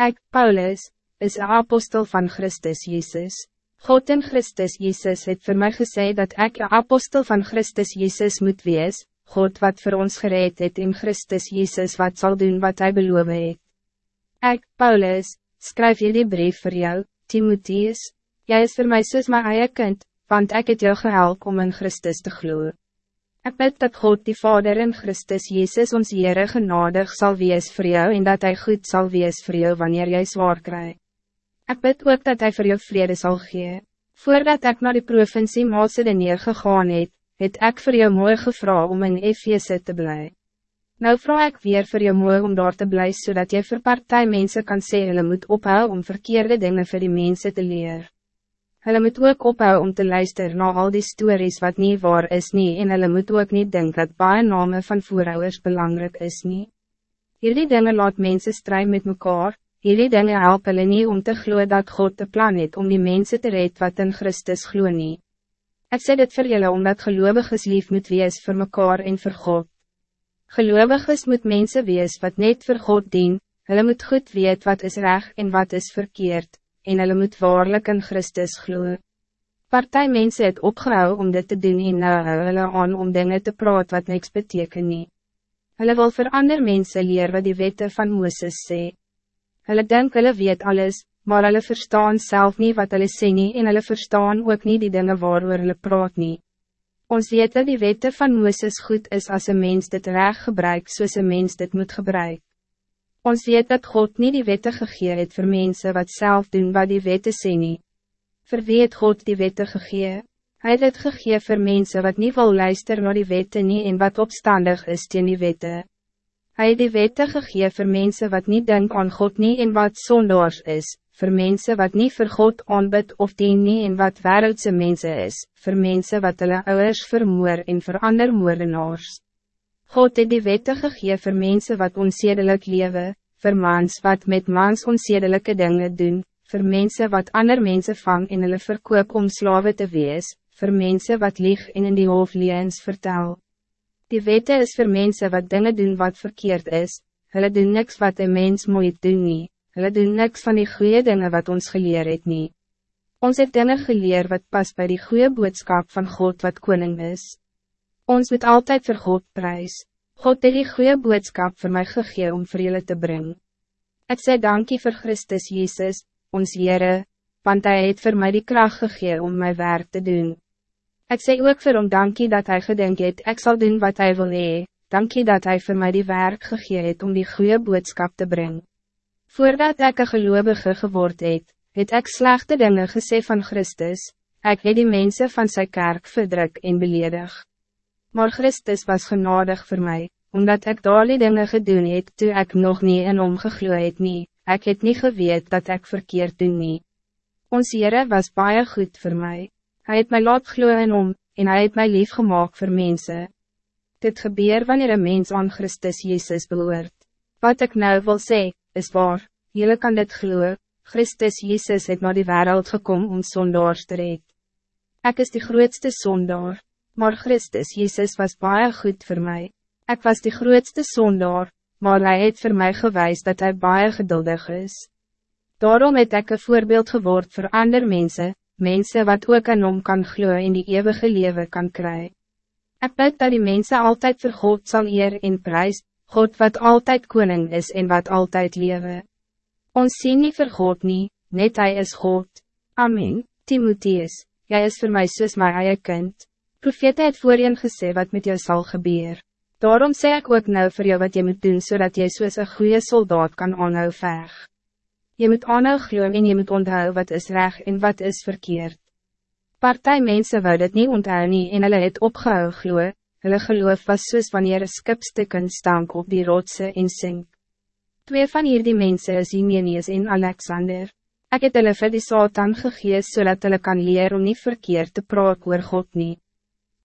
Ik, Paulus, is een apostel van Christus Jezus. God in Christus Jezus het voor mij gezegd dat ik een apostel van Christus Jezus moet wees, God wat voor ons gereed het in Christus Jezus wat zal doen wat hij beloof het. Ik, Paulus, schrijf jullie brief voor jou, Timotheus. Jij is voor mij soos my eie kind, want ik het jou gehelp om in Christus te gloeien. Ik bid dat God die Vader in Christus Jezus ons Heere genadig zal wees voor jou en dat Hij goed zal wees voor jou wanneer jij zwaar krijgt. Ik bid ook dat Hij voor jou vrede zal geven. Voordat ik naar de provincie Macedonië gegaan het, het ik voor jou mooi gevra om in Efeze te blijven. Nou vraag ik weer voor jou mooi om daar te blijven zodat je voor partij mensen kan zeggen hulle moet ophouden om verkeerde dingen voor die mensen te leren. Hulle moet ook ophou om te luisteren naar al die stories wat niet waar is nie en hulle moet ook niet denken dat baie name van voorouders belangrijk is nie. Hierdie dinge laat mensen strijden met mekaar, hierdie dinge help hulle nie om te gloeien dat God de plan het om die mensen te red wat in Christus glo nie. Ek sê dit vir julle omdat geloviges lief moet wees vir mekaar en vir God. Geloviges moet mensen wees wat net vir God dien, hulle moet goed weet wat is recht en wat is verkeerd, en hulle moet waarlik in Christus glo. Partij mense het opgehou om dit te doen en nou hou hulle aan om dingen te praat wat niks beteken nie. Hulle wil vir ander mense leer wat die wette van Mooses sê. Hulle denk hulle weet alles, maar hulle verstaan zelf niet wat hulle sê nie en hulle verstaan ook niet die dingen waarover hulle praat nie. Ons weet dat die wette van Mooses goed is als een mens dit reg gebruik soos een mens dit moet gebruiken. Ons weet dat God niet die wette gegee het voor mensen wat zelf doen wat die wette sê nie. Voor wie het God die wette gegee? Hij het het gegee voor mensen wat niet wil luisteren naar die wette nie en wat opstandig is teen die wette. Hij het die wette gegee voor mensen wat niet denken aan God nie en wat zondaars is, voor mensen wat niet voor God aanbid of dien nie en wat wereldse mensen is, voor mensen wat hulle ouders vermoor en voor ander moordenaars. God het die wette gegee vir mense wat onzedelijk leven, vir mans wat met mans onzedelijke dingen doen, vir mense wat ander mensen vang en hulle verkoop om slaven te wees, vir mense wat lieg en in die hoofd liens vertel. Die wette is vir mense wat dingen doen wat verkeerd is, hulle doen niks wat een mens moet doen nie, hulle doen niks van die goede dingen wat ons geleer het nie. Ons het dinge geleer wat pas bij die goede boodschap van God wat koning is. Ons moet altijd vir God prijs. God het die goede boodschap voor mij gegee om vir julle te brengen. Ik sê dankie voor Christus Jezus, ons Heere, want Hij het voor mij die kracht gegee om mijn werk te doen. Ik sê ook vir hom dankie dat Hij gedenk het, ek sal doen wat Hij wil hee, dankie dat Hij voor mij die werk gegee het om die goede boodschap te brengen. Voordat ik een gelovige geword het, het ek slechte dingen gesê van Christus, ik het die mensen van zijn kerk verdruk en beledig. Maar Christus was genadig voor mij, omdat ik daar die dingen gedoen het toe ik nog niet in omgegloe het nie, ek het niet geweet dat ik verkeerd doen nie. Ons Heere was baie goed voor mij. Hij het mij laat gloe in om, en hij het mij lief gemaakt voor mensen. Dit gebeur wanneer een mens aan Christus Jezus behoort. Wat ik nou wil zeggen, is waar, jullie kan dit gloe, Christus Jezus het naar die wereld gekomen om zondaars te red. Ik is de grootste zondaar maar Christus Jezus was baie goed voor mij. Ik was de grootste zondaar, maar hij het voor mij gewijs dat hij baie geduldig is. Daarom het ik een voorbeeld geword voor andere mensen, mensen wat ook aan om kan gloeien in die eeuwige leven kan krijgen. Ik bid dat die mensen altijd voor God zal eer in prijs, God wat altijd koning is en wat altijd leven. Ons sien nie vir God nie, net hij is God. Amen, Timotheus, jij is voor mij soos my eie kind. Profete het voorheen gesê wat met jou zal gebeuren. Daarom zeg ik ook nou voor jou wat je moet doen zodat jy soos een goede soldaat kan aanhou veg. Je moet aanhou glo en je moet onthou wat is reg en wat is verkeerd. Partij mensen wou dit niet onthou nie en hulle het opgehou glo, hulle geloof was soos wanneer een skipstukken stank op die rotse en sink. Twee van hierdie mensen is Hymenius en Alexander. Ik het hulle vir die Satan gegees zodat hulle kan leren om niet verkeerd te praat oor God niet.